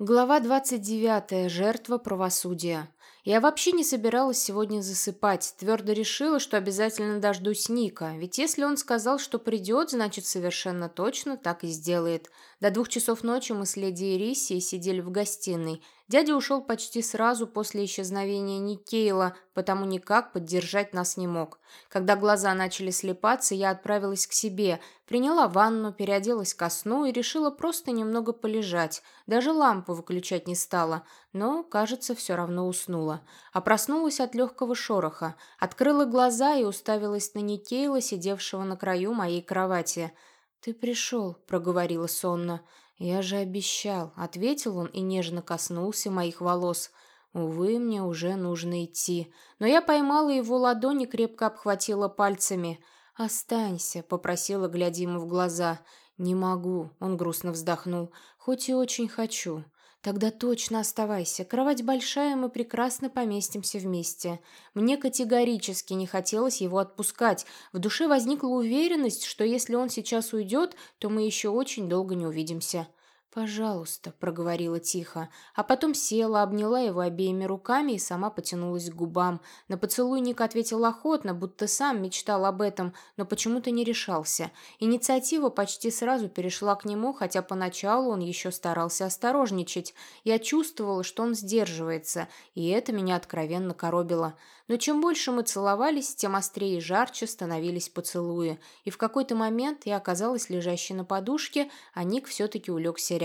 Глава 29. Жертва правосудия. Я вообще не собиралась сегодня засыпать, твердо решила, что обязательно дождусь Ника, ведь если он сказал, что придет, значит совершенно точно так и сделает. До двух часов ночи мы с леди Ирисией сидели в гостиной. Дядя ушел почти сразу после исчезновения Никейла, потому никак поддержать нас не мог. Когда глаза начали слепаться, я отправилась к себе, приняла ванну, переоделась ко сну и решила просто немного полежать. Даже лампу выключать не стала, но, кажется, все равно уснула. А проснулась от легкого шороха, открыла глаза и уставилась на Никейла, сидевшего на краю моей кровати. «Ты пришел», — проговорила сонно. «Я же обещал», — ответил он и нежно коснулся моих волос. Увы, мне уже нужно идти. Но я поймала его ладонь и крепко обхватила пальцами. «Останься», — попросила, глядя ему в глаза. «Не могу», — он грустно вздохнул, — «хоть и очень хочу». «Тогда точно оставайся. Кровать большая, мы прекрасно поместимся вместе». Мне категорически не хотелось его отпускать. В душе возникла уверенность, что если он сейчас уйдет, то мы еще очень долго не увидимся. «Пожалуйста», — проговорила тихо, а потом села, обняла его обеими руками и сама потянулась к губам. На поцелуй Ник ответил охотно, будто сам мечтал об этом, но почему-то не решался. Инициатива почти сразу перешла к нему, хотя поначалу он еще старался осторожничать. Я чувствовала, что он сдерживается, и это меня откровенно коробило. Но чем больше мы целовались, тем острее и жарче становились поцелуи, и в какой-то момент я оказалась лежащей на подушке, а Ник все-таки улегся рядом.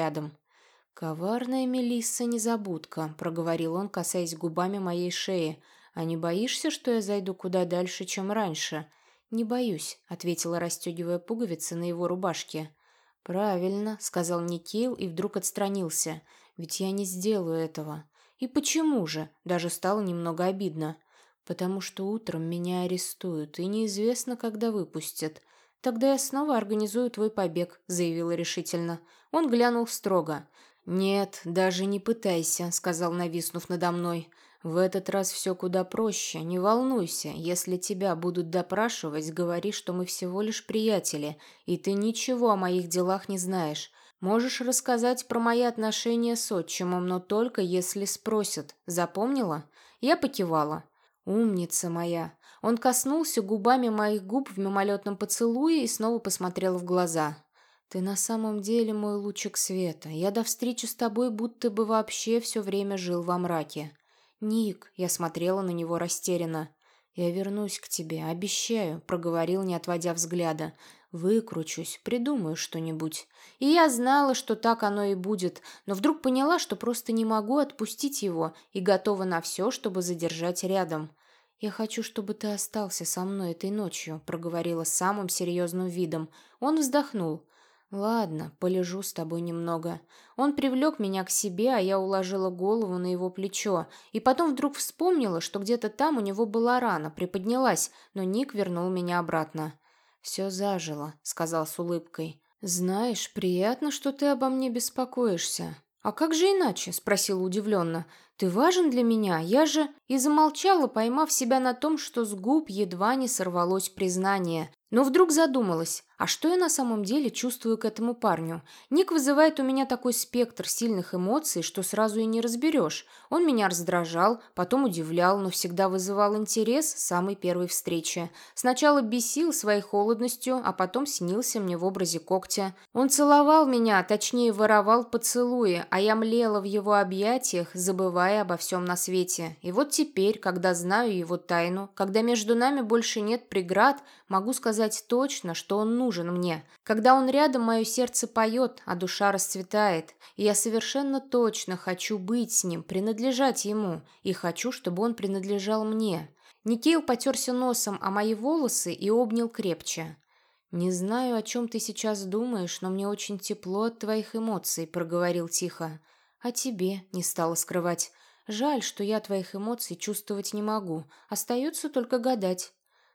«Коварная Мелисса незабудка», — проговорил он, касаясь губами моей шеи. «А не боишься, что я зайду куда дальше, чем раньше?» «Не боюсь», — ответила, расстегивая пуговицы на его рубашке. «Правильно», — сказал Никейл и вдруг отстранился. «Ведь я не сделаю этого». «И почему же?» Даже стало немного обидно потому что утром меня арестуют, и неизвестно, когда выпустят. Тогда я снова организую твой побег», — заявила решительно. Он глянул строго. «Нет, даже не пытайся», — сказал, нависнув надо мной. «В этот раз все куда проще. Не волнуйся. Если тебя будут допрашивать, говори, что мы всего лишь приятели, и ты ничего о моих делах не знаешь. Можешь рассказать про мои отношения с отчимом, но только если спросят. Запомнила?» Я покивала. «Умница моя!» Он коснулся губами моих губ в мимолетном поцелуе и снова посмотрел в глаза. «Ты на самом деле мой лучик света. Я до встречи с тобой будто бы вообще все время жил во мраке». «Ник», — я смотрела на него растерянно. «Я вернусь к тебе, обещаю», — проговорил, не отводя взгляда. «Выкручусь, придумаю что-нибудь». И я знала, что так оно и будет, но вдруг поняла, что просто не могу отпустить его и готова на все, чтобы задержать рядом. «Я хочу, чтобы ты остался со мной этой ночью», — проговорила самым серьезным видом. Он вздохнул. «Ладно, полежу с тобой немного». Он привлек меня к себе, а я уложила голову на его плечо. И потом вдруг вспомнила, что где-то там у него была рана, приподнялась, но Ник вернул меня обратно. «Все зажило», — сказал с улыбкой. «Знаешь, приятно, что ты обо мне беспокоишься». «А как же иначе?» — спросила удивленно. «Ты важен для меня, я же...» И замолчала, поймав себя на том, что с губ едва не сорвалось признание. Но вдруг задумалась, а что я на самом деле чувствую к этому парню? Ник вызывает у меня такой спектр сильных эмоций, что сразу и не разберешь. Он меня раздражал, потом удивлял, но всегда вызывал интерес с самой первой встречи. Сначала бесил своей холодностью, а потом снился мне в образе когтя. Он целовал меня, точнее воровал поцелуи, а я млела в его объятиях, забывая обо всем на свете. И вот теперь, когда знаю его тайну, когда между нами больше нет преград, могу сказать точно, что он нужен мне. Когда он рядом, мое сердце поет, а душа расцветает. И я совершенно точно хочу быть с ним, принадлежать ему. И хочу, чтобы он принадлежал мне. Никейл потерся носом о мои волосы и обнял крепче. «Не знаю, о чем ты сейчас думаешь, но мне очень тепло от твоих эмоций», — проговорил тихо. «О тебе», — не стала скрывать. «Жаль, что я твоих эмоций чувствовать не могу. Остается только гадать».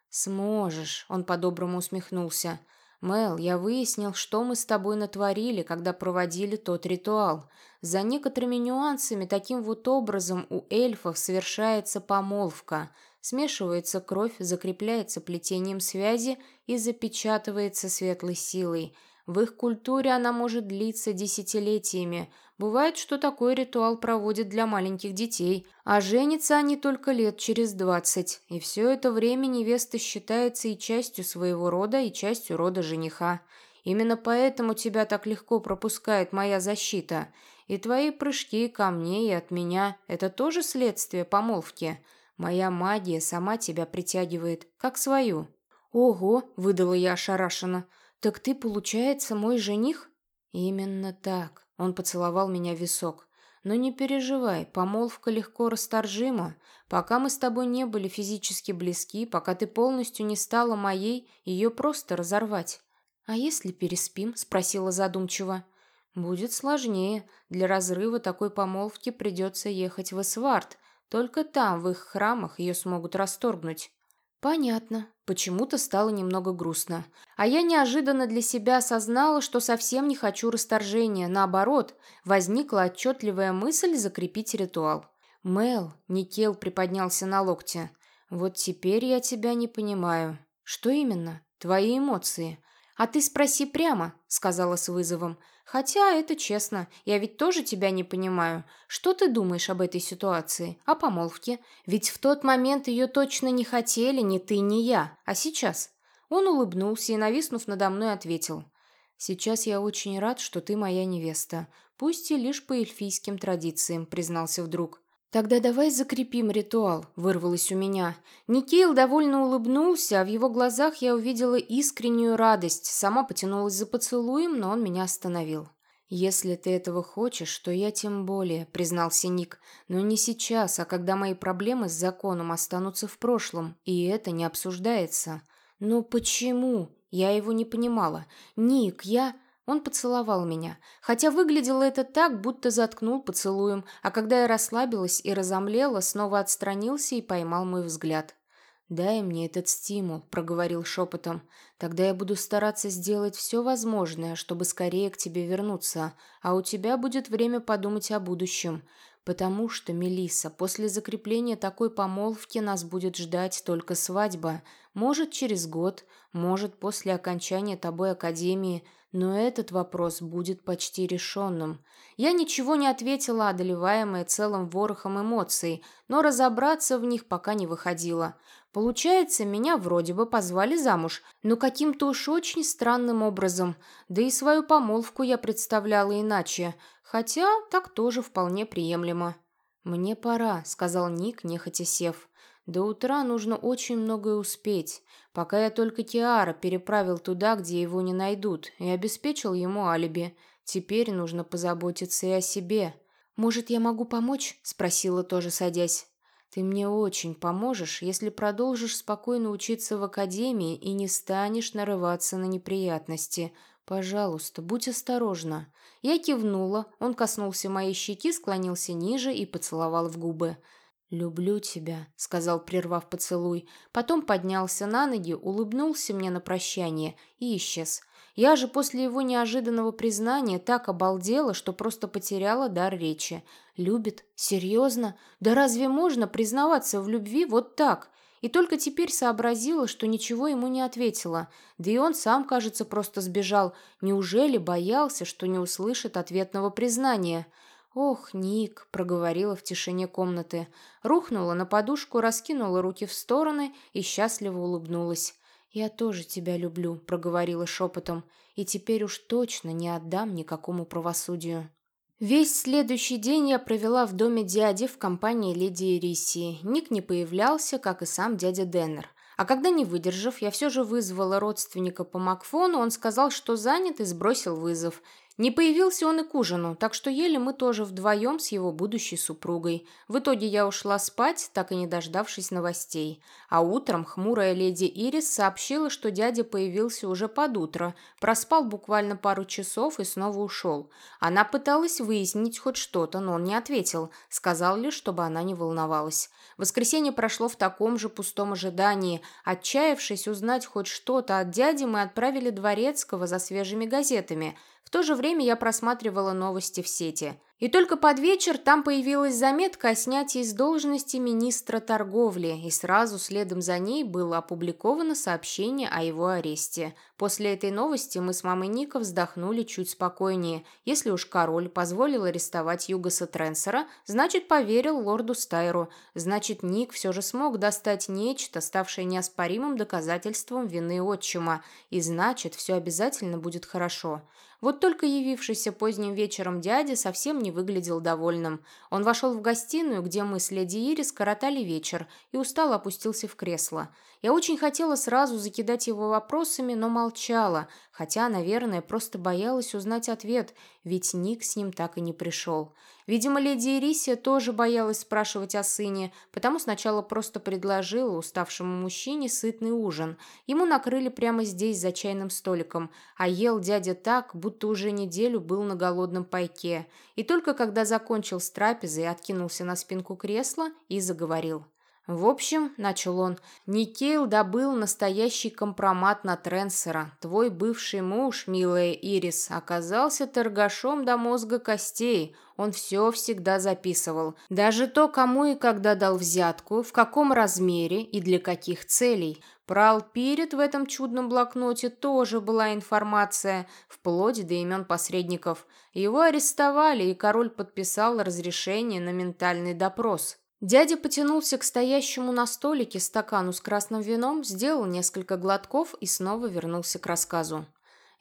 «Сможешь», — он по-доброму усмехнулся. «Мел, я выяснил, что мы с тобой натворили, когда проводили тот ритуал. За некоторыми нюансами таким вот образом у эльфов совершается помолвка. Смешивается кровь, закрепляется плетением связи и запечатывается светлой силой. В их культуре она может длиться десятилетиями. Бывает, что такой ритуал проводят для маленьких детей, а женятся они только лет через двадцать. И все это время невеста считается и частью своего рода, и частью рода жениха. Именно поэтому тебя так легко пропускает моя защита. И твои прыжки ко мне и от меня – это тоже следствие помолвки. Моя магия сама тебя притягивает, как свою». «Ого!» – выдала я ошарашенно. «Так ты, получается, мой жених?» «Именно так». Он поцеловал меня в висок. «Но не переживай, помолвка легко расторжима. Пока мы с тобой не были физически близки, пока ты полностью не стала моей, ее просто разорвать». «А если переспим?» – спросила задумчиво. «Будет сложнее. Для разрыва такой помолвки придется ехать в Эсвард. Только там, в их храмах, ее смогут расторгнуть». «Понятно». Почему-то стало немного грустно. А я неожиданно для себя осознала, что совсем не хочу расторжения. Наоборот, возникла отчетливая мысль закрепить ритуал. «Мел», — Никел приподнялся на локте, — «вот теперь я тебя не понимаю». «Что именно?» «Твои эмоции». «А ты спроси прямо», — сказала с вызовом. Хотя это честно, я ведь тоже тебя не понимаю. Что ты думаешь об этой ситуации, о помолвке? Ведь в тот момент ее точно не хотели ни ты, ни я. А сейчас?» Он улыбнулся и, нависнув надо мной, ответил. «Сейчас я очень рад, что ты моя невеста. Пусть и лишь по эльфийским традициям», — признался вдруг. «Тогда давай закрепим ритуал», — вырвалось у меня. Никейл довольно улыбнулся, а в его глазах я увидела искреннюю радость. Сама потянулась за поцелуем, но он меня остановил. «Если ты этого хочешь, то я тем более», — признался Ник. «Но не сейчас, а когда мои проблемы с законом останутся в прошлом, и это не обсуждается». «Но почему?» Я его не понимала. «Ник, я...» Он поцеловал меня, хотя выглядело это так, будто заткнул поцелуем, а когда я расслабилась и разомлела, снова отстранился и поймал мой взгляд. «Дай мне этот стимул», — проговорил шепотом. «Тогда я буду стараться сделать все возможное, чтобы скорее к тебе вернуться, а у тебя будет время подумать о будущем. Потому что, Мелиса, после закрепления такой помолвки нас будет ждать только свадьба. Может, через год, может, после окончания тобой академии, но этот вопрос будет почти решенным. Я ничего не ответила, одолеваемая целым ворохом эмоций, но разобраться в них пока не выходило. Получается, меня вроде бы позвали замуж, но каким-то уж очень странным образом. Да и свою помолвку я представляла иначе, хотя так тоже вполне приемлемо. «Мне пора», — сказал Ник, нехотя сев. До утра нужно очень многое успеть, пока я только Киара переправил туда, где его не найдут, и обеспечил ему алиби. Теперь нужно позаботиться и о себе. «Может, я могу помочь?» – спросила тоже, садясь. «Ты мне очень поможешь, если продолжишь спокойно учиться в академии и не станешь нарываться на неприятности. Пожалуйста, будь осторожна». Я кивнула, он коснулся моей щеки, склонился ниже и поцеловал в губы. «Люблю тебя», — сказал, прервав поцелуй. Потом поднялся на ноги, улыбнулся мне на прощание и исчез. Я же после его неожиданного признания так обалдела, что просто потеряла дар речи. «Любит? Серьезно? Да разве можно признаваться в любви вот так?» И только теперь сообразила, что ничего ему не ответила. Да и он сам, кажется, просто сбежал. Неужели боялся, что не услышит ответного признания?» «Ох, Ник», — проговорила в тишине комнаты, рухнула на подушку, раскинула руки в стороны и счастливо улыбнулась. «Я тоже тебя люблю», — проговорила шепотом, «и теперь уж точно не отдам никакому правосудию». Весь следующий день я провела в доме дяди в компании леди Ирисии. Ник не появлялся, как и сам дядя Деннер. А когда, не выдержав, я все же вызвала родственника по Макфону, он сказал, что занят и сбросил вызов. Не появился он и к ужину, так что ели мы тоже вдвоем с его будущей супругой. В итоге я ушла спать, так и не дождавшись новостей. А утром хмурая леди Ирис сообщила, что дядя появился уже под утро, проспал буквально пару часов и снова ушел. Она пыталась выяснить хоть что-то, но он не ответил, сказал лишь, чтобы она не волновалась. Воскресенье прошло в таком же пустом ожидании. Отчаявшись узнать хоть что-то от дяди, мы отправили Дворецкого за свежими газетами – в то же время я просматривала новости в сети. И только под вечер там появилась заметка о снятии с должности министра торговли, и сразу следом за ней было опубликовано сообщение о его аресте. После этой новости мы с мамой Ника вздохнули чуть спокойнее. Если уж король позволил арестовать Югаса Тренсера, значит, поверил лорду Стайру. Значит, Ник все же смог достать нечто, ставшее неоспоримым доказательством вины отчима. И значит, все обязательно будет хорошо. Вот только явившийся поздним вечером дядя совсем не выглядел довольным. Он вошел в гостиную, где мы с леди Ирис коротали вечер, и устало опустился в кресло. Я очень хотела сразу закидать его вопросами, но молчала, хотя, наверное, просто боялась узнать ответ, ведь Ник с ним так и не пришел. Видимо, леди Ирисия тоже боялась спрашивать о сыне, потому сначала просто предложила уставшему мужчине сытный ужин. Ему накрыли прямо здесь, за чайным столиком, а ел дядя так, будто уже неделю был на голодном пайке. И только когда закончил с трапезой откинулся на спинку кресла, и заговорил. «В общем, — начал он, — Никейл добыл настоящий компромат на Тренсера. Твой бывший муж, милая Ирис, оказался торгашом до мозга костей. Он все всегда записывал. Даже то, кому и когда дал взятку, в каком размере и для каких целей. Про Алпирит в этом чудном блокноте тоже была информация, вплоть до имен посредников. Его арестовали, и король подписал разрешение на ментальный допрос». Дядя потянулся к стоящему на столике стакану с красным вином, сделал несколько глотков и снова вернулся к рассказу.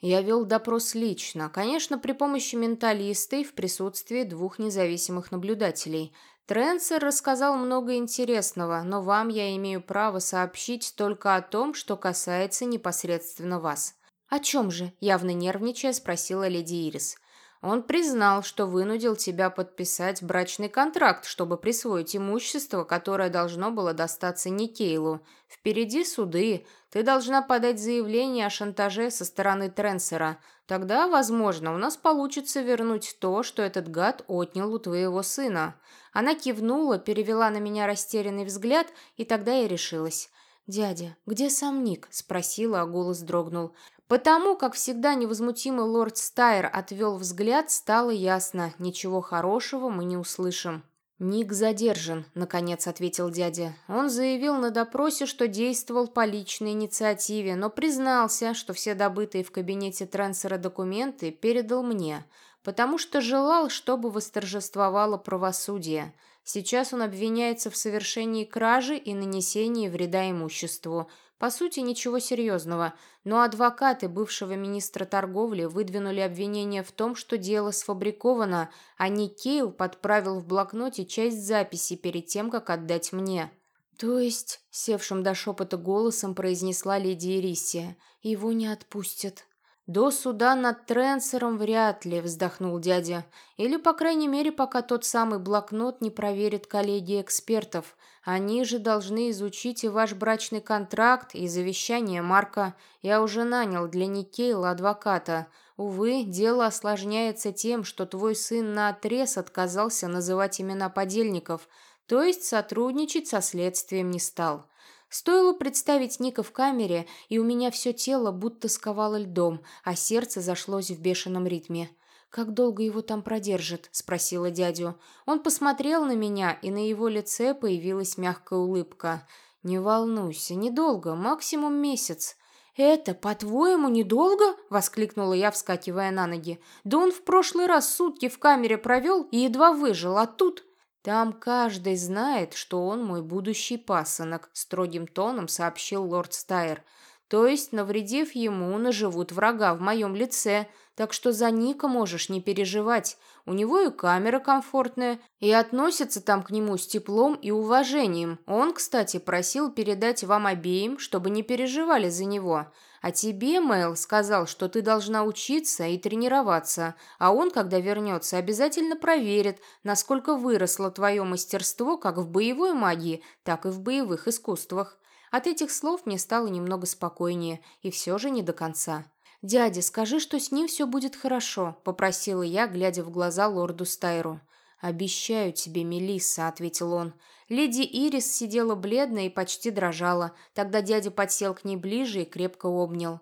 Я вел допрос лично, конечно, при помощи менталиста и в присутствии двух независимых наблюдателей. Тренсер рассказал много интересного, но вам я имею право сообщить только о том, что касается непосредственно вас. «О чем же?» – явно нервничая, спросила леди Ирис. Он признал, что вынудил тебя подписать брачный контракт, чтобы присвоить имущество, которое должно было достаться Никейлу. Впереди суды. Ты должна подать заявление о шантаже со стороны Тренсера. Тогда, возможно, у нас получится вернуть то, что этот гад отнял у твоего сына». Она кивнула, перевела на меня растерянный взгляд, и тогда я решилась. «Дядя, где сам Ник?» – спросила, а голос дрогнул. Потому, как всегда невозмутимый лорд Стайр отвел взгляд, стало ясно, ничего хорошего мы не услышим. «Ник задержан», — наконец ответил дядя. Он заявил на допросе, что действовал по личной инициативе, но признался, что все добытые в кабинете трансфера документы передал мне, потому что желал, чтобы восторжествовало правосудие. Сейчас он обвиняется в совершении кражи и нанесении вреда имуществу — по сути, ничего серьезного, но адвокаты бывшего министра торговли выдвинули обвинение в том, что дело сфабриковано, а Никейл подправил в блокноте часть записи перед тем, как отдать мне. «То есть», — севшим до шепота голосом произнесла леди Ирисия, — «его не отпустят». «До суда над Тренсером вряд ли», — вздохнул дядя. «Или, по крайней мере, пока тот самый блокнот не проверит коллегия экспертов. Они же должны изучить и ваш брачный контракт, и завещание Марка. Я уже нанял для Никейла адвоката. Увы, дело осложняется тем, что твой сын наотрез отказался называть имена подельников, то есть сотрудничать со следствием не стал». Стоило представить Ника в камере, и у меня все тело будто сковало льдом, а сердце зашлось в бешеном ритме. «Как долго его там продержат?» – спросила дядю. Он посмотрел на меня, и на его лице появилась мягкая улыбка. «Не волнуйся, недолго, максимум месяц». «Это, по-твоему, недолго?» – воскликнула я, вскакивая на ноги. «Да он в прошлый раз сутки в камере провел и едва выжил, а тут...» «Там каждый знает, что он мой будущий пасынок», – строгим тоном сообщил лорд Стайер. «То есть, навредив ему, наживут врага в моем лице, так что за Ника можешь не переживать. У него и камера комфортная, и относятся там к нему с теплом и уважением. Он, кстати, просил передать вам обеим, чтобы не переживали за него. А тебе, Мэл, сказал, что ты должна учиться и тренироваться, а он, когда вернется, обязательно проверит, насколько выросло твое мастерство как в боевой магии, так и в боевых искусствах. От этих слов мне стало немного спокойнее, и все же не до конца. «Дядя, скажи, что с ним все будет хорошо», — попросила я, глядя в глаза лорду Стайру. «Обещаю тебе, Мелисса», — ответил он. Леди Ирис сидела бледная и почти дрожала. Тогда дядя подсел к ней ближе и крепко обнял.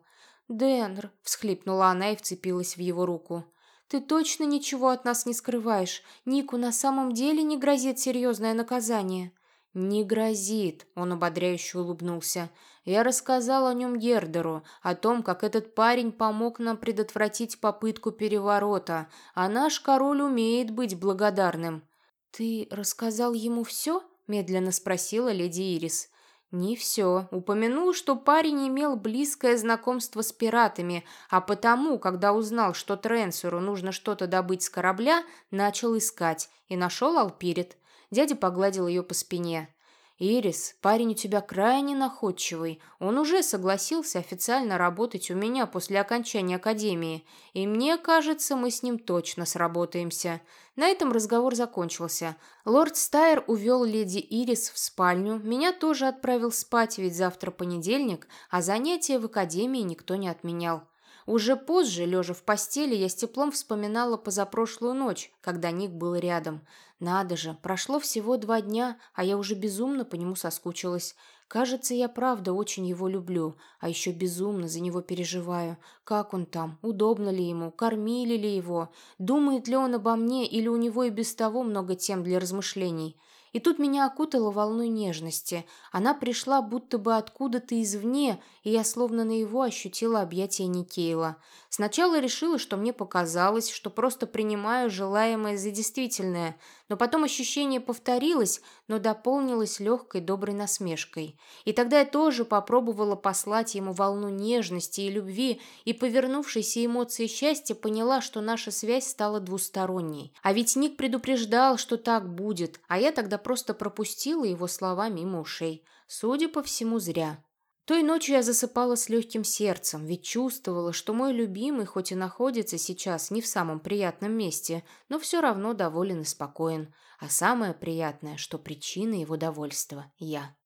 «Денр», — всхлипнула она и вцепилась в его руку. ты точно ничего от нас не скрываешь? Нику на самом деле не грозит серьезное наказание?» «Не грозит», — он ободряюще улыбнулся. «Я рассказал о нем Гердеру, о том, как этот парень помог нам предотвратить попытку переворота, а наш король умеет быть благодарным». «Ты рассказал ему все?» — медленно спросила леди Ирис. «Не все. Упомянул, что парень имел близкое знакомство с пиратами, а потому, когда узнал, что Тренсеру нужно что-то добыть с корабля, начал искать и нашел Алпирит. Дядя погладил ее по спине. «Ирис, парень у тебя крайне находчивый. Он уже согласился официально работать у меня после окончания академии, и мне кажется, мы с ним точно сработаемся». На этом разговор закончился. Лорд Стайр увел леди Ирис в спальню, меня тоже отправил спать, ведь завтра понедельник, а занятия в академии никто не отменял. Уже позже, лежа в постели, я с теплом вспоминала позапрошлую ночь, когда Ник был рядом. Надо же, прошло всего два дня, а я уже безумно по нему соскучилась. Кажется, я правда очень его люблю, а еще безумно за него переживаю. Как он там? Удобно ли ему? Кормили ли его? Думает ли он обо мне или у него и без того много тем для размышлений? И тут меня окутала волной нежности. Она пришла будто бы откуда-то извне, и я словно на его ощутила объятие Никейла. Сначала решила, что мне показалось, что просто принимаю желаемое за действительное, но потом ощущение повторилось, но дополнилось легкой доброй насмешкой. И тогда я тоже попробовала послать ему волну нежности и любви, и, повернувшейся эмоции счастья, поняла, что наша связь стала двусторонней. А ведь Ник предупреждал, что так будет, а я тогда просто пропустила его слова мимо ушей. Судя по всему, зря. Той ночью я засыпала с легким сердцем, ведь чувствовала, что мой любимый хоть и находится сейчас не в самом приятном месте, но все равно доволен и спокоен. А самое приятное, что причина его довольства – я.